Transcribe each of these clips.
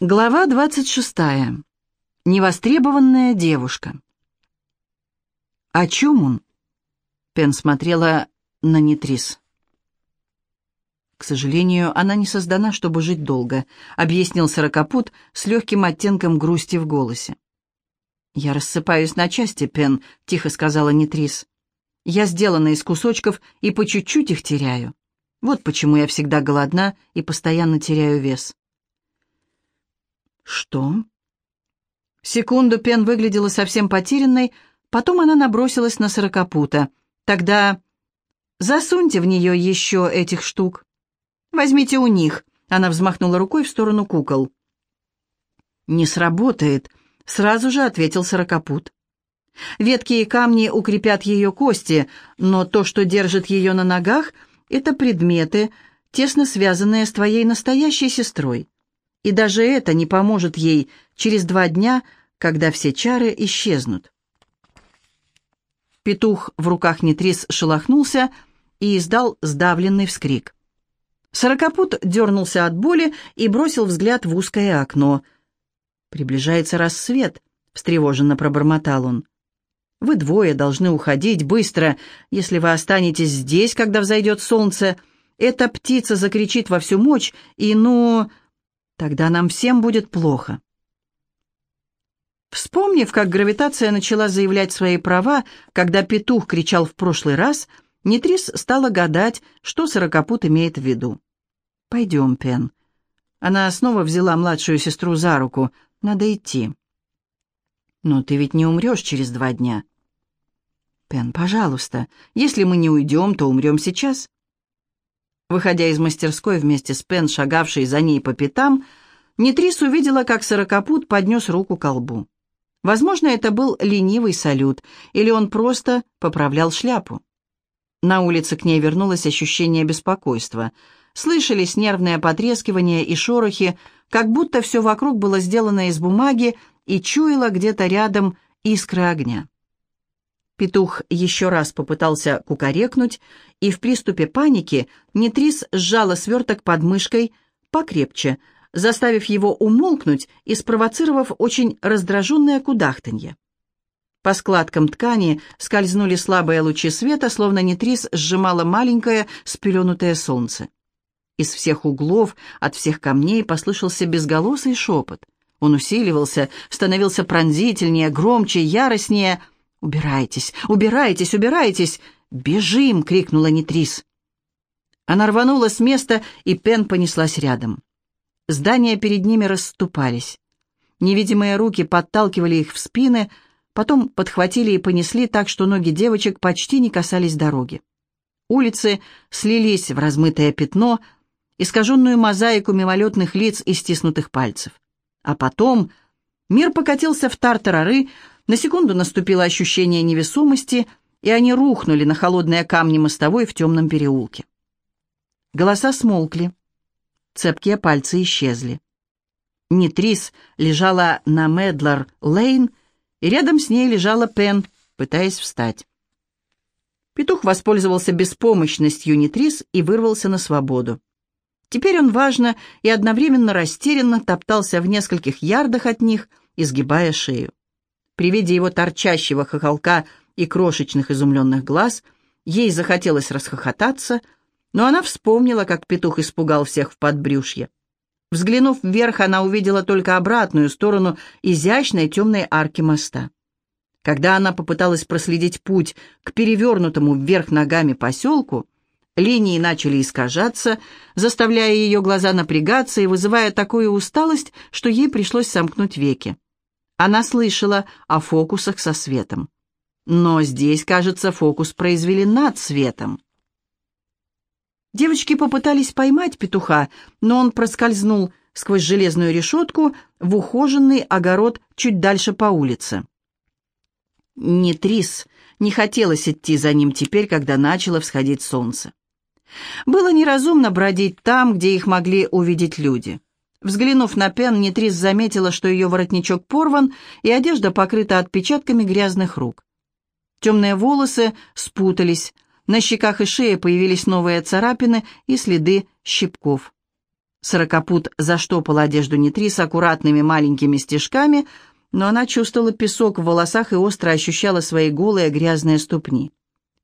Глава 26. Невостребованная девушка. «О чем он?» Пен смотрела на Нитрис. «К сожалению, она не создана, чтобы жить долго», — объяснил Сорокопут с легким оттенком грусти в голосе. «Я рассыпаюсь на части, Пен», — тихо сказала Нитрис. «Я сделана из кусочков и по чуть-чуть их теряю. Вот почему я всегда голодна и постоянно теряю вес». «Что?» Секунду Пен выглядела совсем потерянной, потом она набросилась на сорокопута. «Тогда засуньте в нее еще этих штук. Возьмите у них». Она взмахнула рукой в сторону кукол. «Не сработает», — сразу же ответил сорокопут. «Ветки и камни укрепят ее кости, но то, что держит ее на ногах, — это предметы, тесно связанные с твоей настоящей сестрой и даже это не поможет ей через два дня, когда все чары исчезнут. Петух в руках Нетрис шелохнулся и издал сдавленный вскрик. Сорокопут дернулся от боли и бросил взгляд в узкое окно. «Приближается рассвет», — встревоженно пробормотал он. «Вы двое должны уходить быстро. Если вы останетесь здесь, когда взойдет солнце, эта птица закричит во всю мощь, и, ну...» Тогда нам всем будет плохо. Вспомнив, как гравитация начала заявлять свои права, когда петух кричал в прошлый раз, Нитрис стала гадать, что сорокопут имеет в виду. «Пойдем, Пен». Она снова взяла младшую сестру за руку. «Надо идти». «Но ты ведь не умрешь через два дня». «Пен, пожалуйста, если мы не уйдем, то умрем сейчас». Выходя из мастерской вместе с Пен, шагавшей за ней по пятам, Нитрис увидела, как сорокопут поднес руку к лбу. Возможно, это был ленивый салют, или он просто поправлял шляпу. На улице к ней вернулось ощущение беспокойства. Слышались нервное потрескивание и шорохи, как будто все вокруг было сделано из бумаги и чуяло где-то рядом искры огня. Петух еще раз попытался кукарекнуть, и в приступе паники Нитрис сжала сверток под мышкой покрепче, заставив его умолкнуть и спровоцировав очень раздраженное кудахтанье. По складкам ткани скользнули слабые лучи света, словно Нитрис сжимала маленькое спеленутое солнце. Из всех углов, от всех камней послышался безголосый шепот. Он усиливался, становился пронзительнее, громче, яростнее — «Убирайтесь! Убирайтесь! Убирайтесь!» «Бежим!» — крикнула Нитрис. Она рванула с места, и Пен понеслась рядом. Здания перед ними расступались. Невидимые руки подталкивали их в спины, потом подхватили и понесли так, что ноги девочек почти не касались дороги. Улицы слились в размытое пятно, искаженную мозаику мимолетных лиц и стиснутых пальцев. А потом мир покатился в тартарары, на секунду наступило ощущение невесомости, и они рухнули на холодные камни мостовой в темном переулке. Голоса смолкли. Цепкие пальцы исчезли. Нитрис лежала на Медлар-Лейн, и рядом с ней лежала Пен, пытаясь встать. Петух воспользовался беспомощностью Нитрис и вырвался на свободу. Теперь он важно и одновременно растерянно топтался в нескольких ярдах от них, изгибая шею. При виде его торчащего хохолка и крошечных изумленных глаз ей захотелось расхохотаться, но она вспомнила, как петух испугал всех в подбрюшье. Взглянув вверх, она увидела только обратную сторону изящной темной арки моста. Когда она попыталась проследить путь к перевернутому вверх ногами поселку, линии начали искажаться, заставляя ее глаза напрягаться и вызывая такую усталость, что ей пришлось сомкнуть веки. Она слышала о фокусах со светом. Но здесь, кажется, фокус произвели над светом. Девочки попытались поймать петуха, но он проскользнул сквозь железную решетку в ухоженный огород чуть дальше по улице. Нитрис не хотелось идти за ним теперь, когда начало всходить солнце. Было неразумно бродить там, где их могли увидеть люди. Взглянув на Пен, Нитрис заметила, что ее воротничок порван и одежда покрыта отпечатками грязных рук. Темные волосы спутались, на щеках и шее появились новые царапины и следы щипков. Сорокопут заштопал одежду Нитрис аккуратными маленькими стежками, но она чувствовала песок в волосах и остро ощущала свои голые грязные ступни.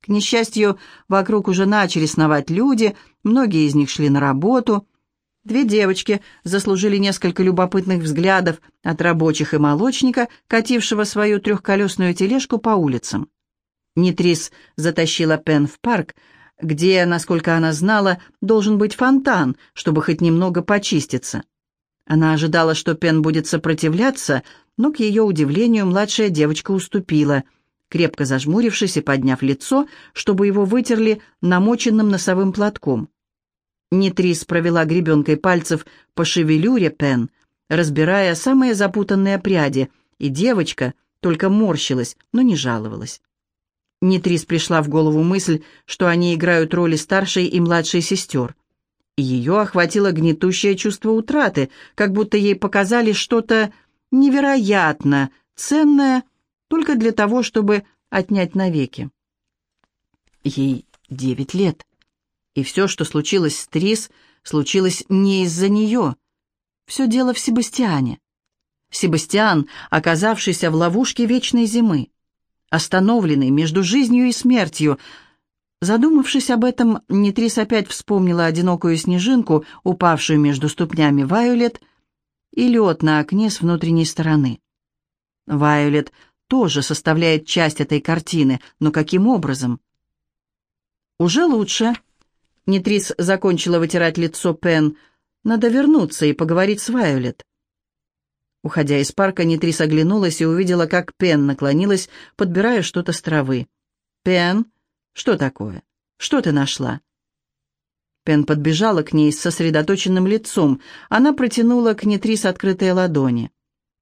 К несчастью, вокруг уже начали сновать люди, многие из них шли на работу. Две девочки заслужили несколько любопытных взглядов от рабочих и молочника, катившего свою трехколесную тележку по улицам. Нитрис затащила Пен в парк, где, насколько она знала, должен быть фонтан, чтобы хоть немного почиститься. Она ожидала, что Пен будет сопротивляться, но, к ее удивлению, младшая девочка уступила, крепко зажмурившись и подняв лицо, чтобы его вытерли намоченным носовым платком. Нитрис провела гребенкой пальцев по шевелюре Пен, разбирая самые запутанные пряди, и девочка только морщилась, но не жаловалась. Нитрис пришла в голову мысль, что они играют роли старшей и младшей сестер. Ее охватило гнетущее чувство утраты, как будто ей показали что-то невероятно ценное только для того, чтобы отнять навеки. Ей девять лет, и все, что случилось с Трис, случилось не из-за нее. Все дело в Себастьяне. Себастьян, оказавшийся в ловушке вечной зимы, остановленный между жизнью и смертью. Задумавшись об этом, Нитрис опять вспомнила одинокую снежинку, упавшую между ступнями Вайолет, и лед на окне с внутренней стороны. Вайолет тоже составляет часть этой картины, но каким образом? «Уже лучше». Нитрис закончила вытирать лицо Пен. «Надо вернуться и поговорить с Вайолет». Уходя из парка, Нитрис оглянулась и увидела, как Пен наклонилась, подбирая что-то с травы. «Пен, что такое? Что ты нашла?» Пен подбежала к ней с сосредоточенным лицом. Она протянула к Нитрис открытые ладони.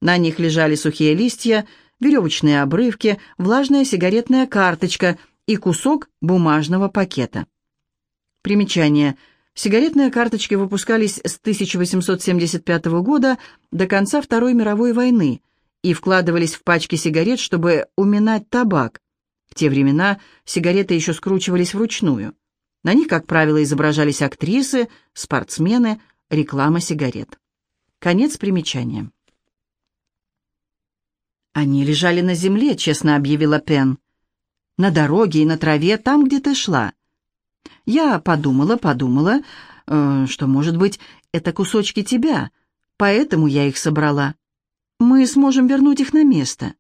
На них лежали сухие листья, веревочные обрывки, влажная сигаретная карточка и кусок бумажного пакета. Примечание. Сигаретные карточки выпускались с 1875 года до конца Второй мировой войны и вкладывались в пачки сигарет, чтобы уминать табак. В те времена сигареты еще скручивались вручную. На них, как правило, изображались актрисы, спортсмены, реклама сигарет. Конец примечания. «Они лежали на земле», — честно объявила Пен. «На дороге и на траве, там, где ты шла». Я подумала, подумала, э, что, может быть, это кусочки тебя, поэтому я их собрала. Мы сможем вернуть их на место.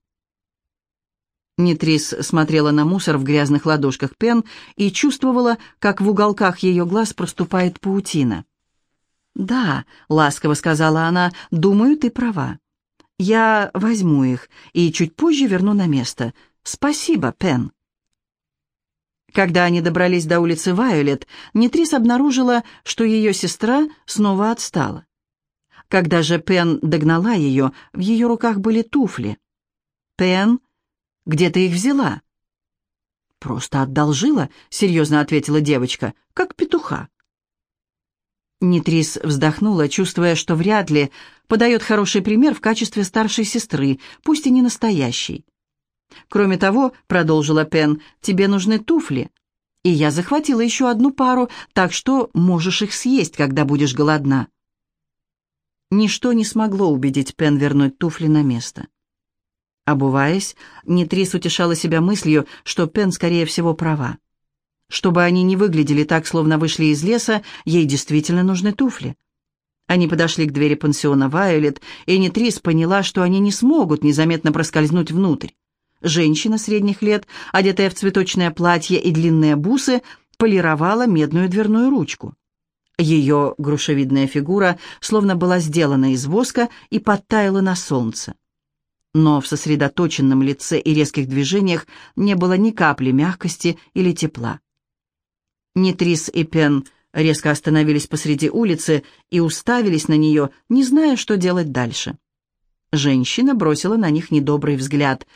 Нитрис смотрела на мусор в грязных ладошках Пен и чувствовала, как в уголках ее глаз проступает паутина. «Да», — ласково сказала она, — «думаю, ты права. Я возьму их и чуть позже верну на место. Спасибо, Пен». Когда они добрались до улицы Вайолет, Нитрис обнаружила, что ее сестра снова отстала. Когда же Пен догнала ее, в ее руках были туфли. Пен где ты их взяла?» «Просто одолжила», — серьезно ответила девочка, — «как петуха». Нитрис вздохнула, чувствуя, что вряд ли подает хороший пример в качестве старшей сестры, пусть и не настоящей. «Кроме того», — продолжила Пен, — «тебе нужны туфли. И я захватила еще одну пару, так что можешь их съесть, когда будешь голодна». Ничто не смогло убедить Пен вернуть туфли на место. Обуваясь, Нитрис утешала себя мыслью, что Пен, скорее всего, права. Чтобы они не выглядели так, словно вышли из леса, ей действительно нужны туфли. Они подошли к двери пансиона Вайолет, и Нитрис поняла, что они не смогут незаметно проскользнуть внутрь. Женщина средних лет, одетая в цветочное платье и длинные бусы, полировала медную дверную ручку. Ее грушевидная фигура словно была сделана из воска и подтаяла на солнце но в сосредоточенном лице и резких движениях не было ни капли мягкости или тепла. Нитрис и Пен резко остановились посреди улицы и уставились на нее, не зная, что делать дальше. Женщина бросила на них недобрый взгляд.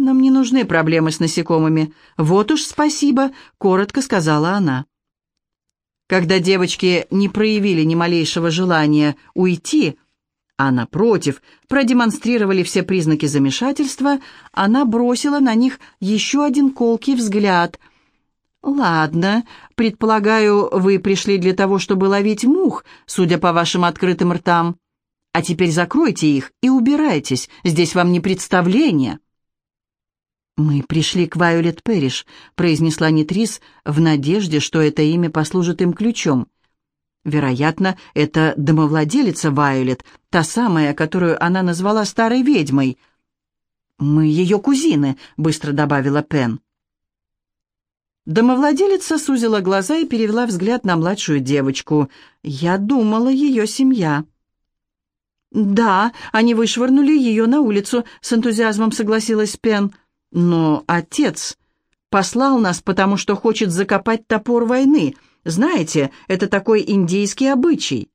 «Нам не нужны проблемы с насекомыми. Вот уж спасибо», — коротко сказала она. Когда девочки не проявили ни малейшего желания уйти, — а напротив, продемонстрировали все признаки замешательства, она бросила на них еще один колкий взгляд. «Ладно, предполагаю, вы пришли для того, чтобы ловить мух, судя по вашим открытым ртам. А теперь закройте их и убирайтесь, здесь вам не представление». «Мы пришли к Вайолет Перриш», — произнесла Нитрис в надежде, что это имя послужит им ключом. Вероятно, это домовладелица Вайолет, та самая, которую она назвала старой ведьмой. «Мы ее кузины», — быстро добавила Пен. Домовладелица сузила глаза и перевела взгляд на младшую девочку. «Я думала, ее семья». «Да, они вышвырнули ее на улицу», — с энтузиазмом согласилась Пен. «Но отец послал нас, потому что хочет закопать топор войны. Знаете, это такой индийский обычай».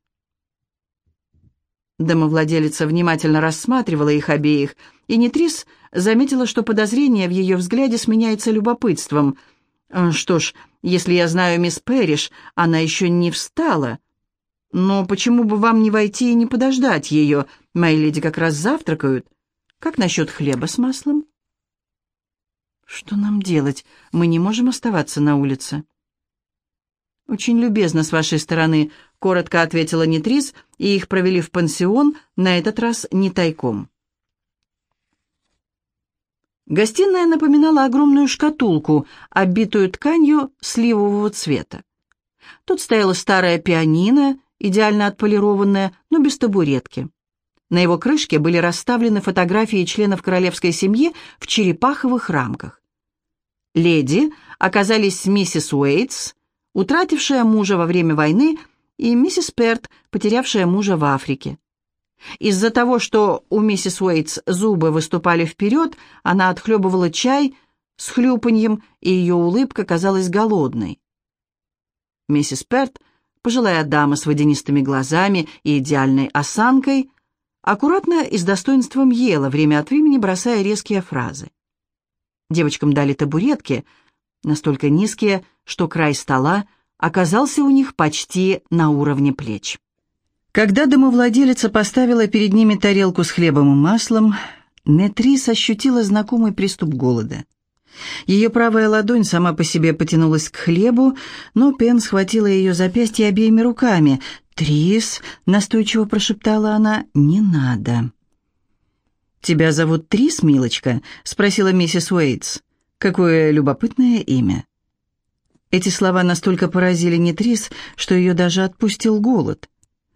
Домовладелица внимательно рассматривала их обеих, и Нитрис заметила, что подозрение в ее взгляде сменяется любопытством — «Э, «Что ж, если я знаю мисс Перриш, она еще не встала. Но почему бы вам не войти и не подождать ее? Мои леди как раз завтракают. Как насчет хлеба с маслом?» «Что нам делать? Мы не можем оставаться на улице». «Очень любезно с вашей стороны», — коротко ответила Нитрис, и их провели в пансион, на этот раз не тайком. Гостиная напоминала огромную шкатулку, оббитую тканью сливового цвета. Тут стояла старая пианино, идеально отполированная, но без табуретки. На его крышке были расставлены фотографии членов королевской семьи в черепаховых рамках. Леди оказались миссис Уэйтс, утратившая мужа во время войны, и миссис Перт, потерявшая мужа в Африке. Из-за того, что у миссис Уэйтс зубы выступали вперед, она отхлебывала чай с хлюпаньем, и ее улыбка казалась голодной. Миссис Перт, пожилая дама с водянистыми глазами и идеальной осанкой, аккуратно и с достоинством ела, время от времени бросая резкие фразы. Девочкам дали табуретки, настолько низкие, что край стола оказался у них почти на уровне плеч. Когда домовладелица поставила перед ними тарелку с хлебом и маслом, Нетрис ощутила знакомый приступ голода. Ее правая ладонь сама по себе потянулась к хлебу, но Пен схватила ее запястье обеими руками. «Трис», — настойчиво прошептала она, — «не надо». «Тебя зовут Трис, милочка?» — спросила миссис Уэйтс. «Какое любопытное имя». Эти слова настолько поразили Нетрис, что ее даже отпустил голод.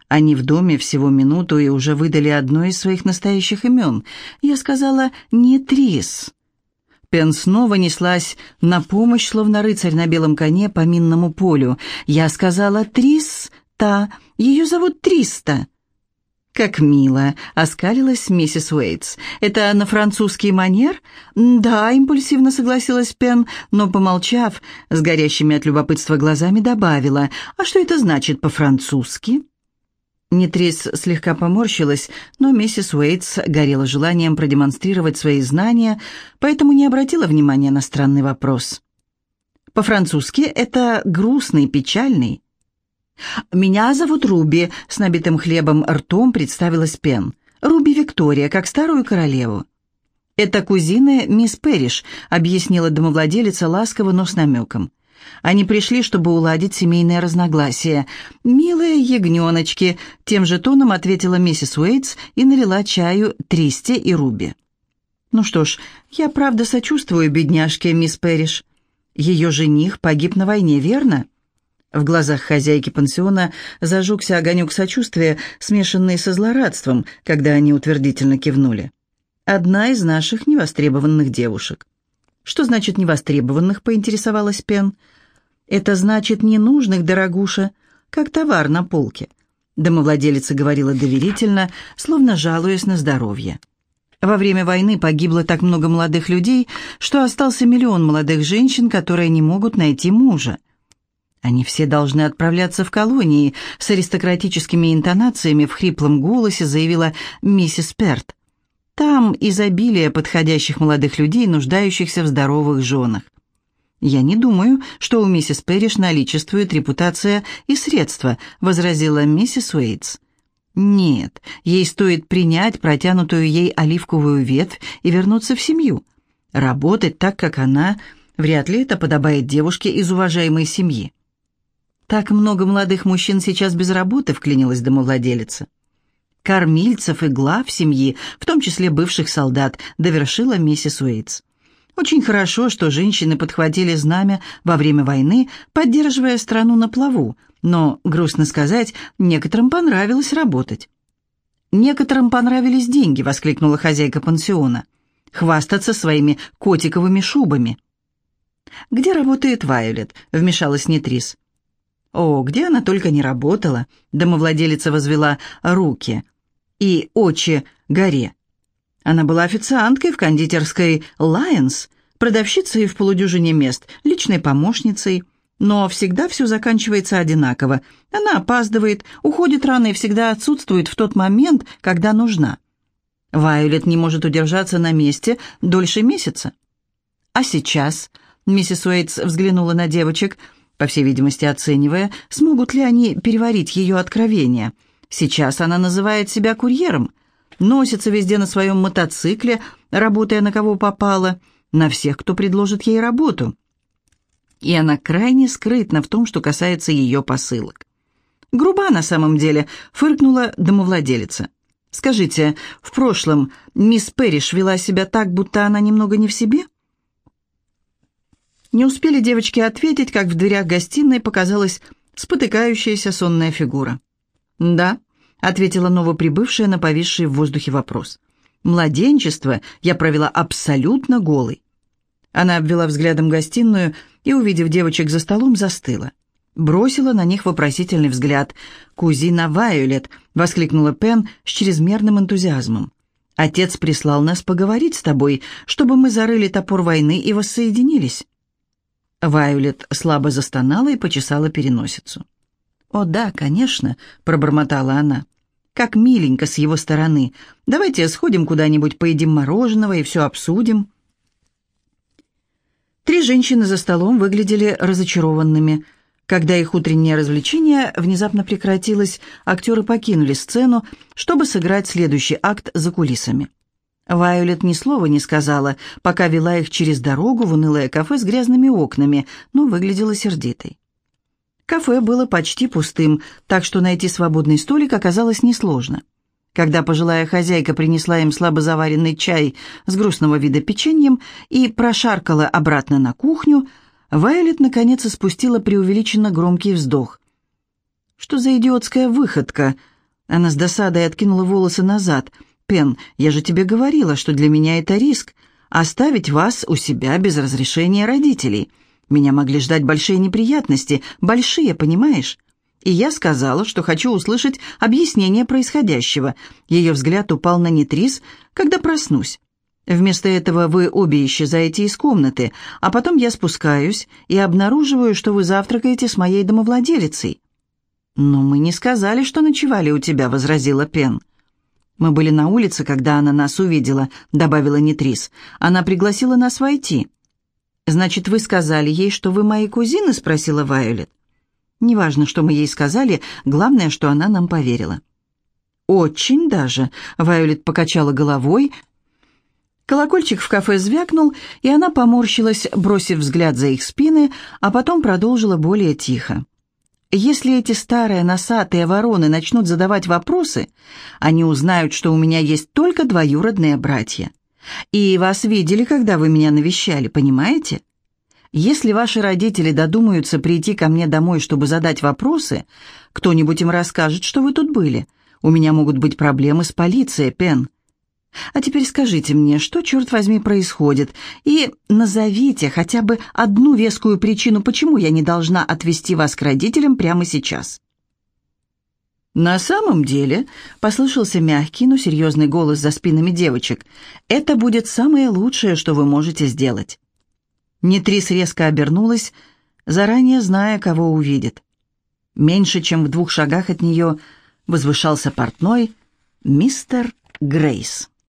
Они в доме всего минуту и уже выдали одно из своих настоящих имен. Я сказала «не Трис». Пен снова неслась на помощь, словно рыцарь на белом коне по минному полю. Я сказала «Трис, та, ее зовут Триста». «Как мило!» — оскалилась миссис Уэйтс. «Это на французский манер?» «Да», — импульсивно согласилась Пен, но, помолчав, с горящими от любопытства глазами добавила. «А что это значит по-французски?» Нитрис слегка поморщилась, но миссис Уэйтс горела желанием продемонстрировать свои знания, поэтому не обратила внимания на странный вопрос. По-французски это грустный, печальный. «Меня зовут Руби», — с набитым хлебом ртом представилась Пен. «Руби Виктория, как старую королеву». «Это кузина мисс Перриш», — объяснила домовладелица ласково, но с намеком. Они пришли, чтобы уладить семейное разногласие. «Милые ягненочки», — тем же тоном ответила миссис Уэйтс и налила чаю Тристе и Руби. «Ну что ж, я правда сочувствую бедняжке, мисс Перриш. Ее жених погиб на войне, верно?» В глазах хозяйки пансиона зажегся огонек сочувствия, смешанный со злорадством, когда они утвердительно кивнули. «Одна из наших невостребованных девушек». «Что значит невостребованных?» — поинтересовалась Пен. «Это значит ненужных, дорогуша, как товар на полке», — домовладелица говорила доверительно, словно жалуясь на здоровье. Во время войны погибло так много молодых людей, что остался миллион молодых женщин, которые не могут найти мужа. Они все должны отправляться в колонии, с аристократическими интонациями в хриплом голосе заявила миссис Перт. Там изобилие подходящих молодых людей, нуждающихся в здоровых женах. «Я не думаю, что у миссис Перриш наличествует репутация и средства», — возразила миссис Уэйтс. «Нет, ей стоит принять протянутую ей оливковую ветвь и вернуться в семью. Работать так, как она, Вряд ли это подобает девушке из уважаемой семьи. «Так много молодых мужчин сейчас без работы», — вклинилась домовладелица. «Кормильцев и глав семьи, в том числе бывших солдат», — довершила миссис Уэйтс. «Очень хорошо, что женщины подхватили знамя во время войны, поддерживая страну на плаву, но, грустно сказать, некоторым понравилось работать». «Некоторым понравились деньги», — воскликнула хозяйка пансиона. «Хвастаться своими котиковыми шубами». «Где работает Вайолет?» — вмешалась Нетрис. О, где она только не работала, домовладелица возвела руки и очи горе. Она была официанткой в кондитерской «Лайонс», продавщицей в полудюжине мест, личной помощницей, но всегда все заканчивается одинаково. Она опаздывает, уходит рано и всегда отсутствует в тот момент, когда нужна. Вайолет не может удержаться на месте дольше месяца. А сейчас, миссис Уэйтс взглянула на девочек, — по всей видимости оценивая, смогут ли они переварить ее откровение. Сейчас она называет себя курьером, носится везде на своем мотоцикле, работая на кого попало, на всех, кто предложит ей работу. И она крайне скрытна в том, что касается ее посылок. Груба на самом деле, фыркнула домовладелица. «Скажите, в прошлом мисс Перриш вела себя так, будто она немного не в себе?» Не успели девочки ответить, как в дверях гостиной показалась спотыкающаяся сонная фигура. «Да», — ответила новоприбывшая на повисший в воздухе вопрос. «Младенчество я провела абсолютно голой». Она обвела взглядом гостиную и, увидев девочек за столом, застыла. Бросила на них вопросительный взгляд. «Кузина Вайолет!» — воскликнула Пен с чрезмерным энтузиазмом. «Отец прислал нас поговорить с тобой, чтобы мы зарыли топор войны и воссоединились». Вайолет слабо застонала и почесала переносицу. «О да, конечно», — пробормотала она. «Как миленько с его стороны. Давайте сходим куда-нибудь, поедим мороженого и все обсудим». Три женщины за столом выглядели разочарованными. Когда их утреннее развлечение внезапно прекратилось, актеры покинули сцену, чтобы сыграть следующий акт за кулисами. Вайолет ни слова не сказала, пока вела их через дорогу в унылое кафе с грязными окнами, но выглядела сердитой. Кафе было почти пустым, так что найти свободный столик оказалось несложно. Когда пожилая хозяйка принесла им слабо заваренный чай с грустного вида печеньем и прошаркала обратно на кухню, Вайолет наконец спустила преувеличенно громкий вздох. «Что за идиотская выходка?» Она с досадой откинула волосы назад – Пен, я же тебе говорила, что для меня это риск. Оставить вас у себя без разрешения родителей. Меня могли ждать большие неприятности, большие, понимаешь? И я сказала, что хочу услышать объяснение происходящего. Ее взгляд упал на Нитрис, когда проснусь. Вместо этого вы обе исчезаете из комнаты, а потом я спускаюсь и обнаруживаю, что вы завтракаете с моей домовладелицей. «Но мы не сказали, что ночевали у тебя», — возразила Пен. «Мы были на улице, когда она нас увидела», — добавила Нитрис. «Она пригласила нас войти». «Значит, вы сказали ей, что вы мои кузины?» — спросила Вайолет. «Неважно, что мы ей сказали, главное, что она нам поверила». «Очень даже», — Вайолет покачала головой. Колокольчик в кафе звякнул, и она поморщилась, бросив взгляд за их спины, а потом продолжила более тихо. Если эти старые носатые вороны начнут задавать вопросы, они узнают, что у меня есть только двоюродные братья. И вас видели, когда вы меня навещали, понимаете? Если ваши родители додумаются прийти ко мне домой, чтобы задать вопросы, кто-нибудь им расскажет, что вы тут были. У меня могут быть проблемы с полицией, Пен. А теперь скажите мне, что, черт возьми, происходит, и назовите хотя бы одну вескую причину, почему я не должна отвезти вас к родителям прямо сейчас». «На самом деле», — послышался мягкий, но серьезный голос за спинами девочек, «это будет самое лучшее, что вы можете сделать». Нитрис резко обернулась, заранее зная, кого увидит. Меньше чем в двух шагах от нее возвышался портной мистер Грейс.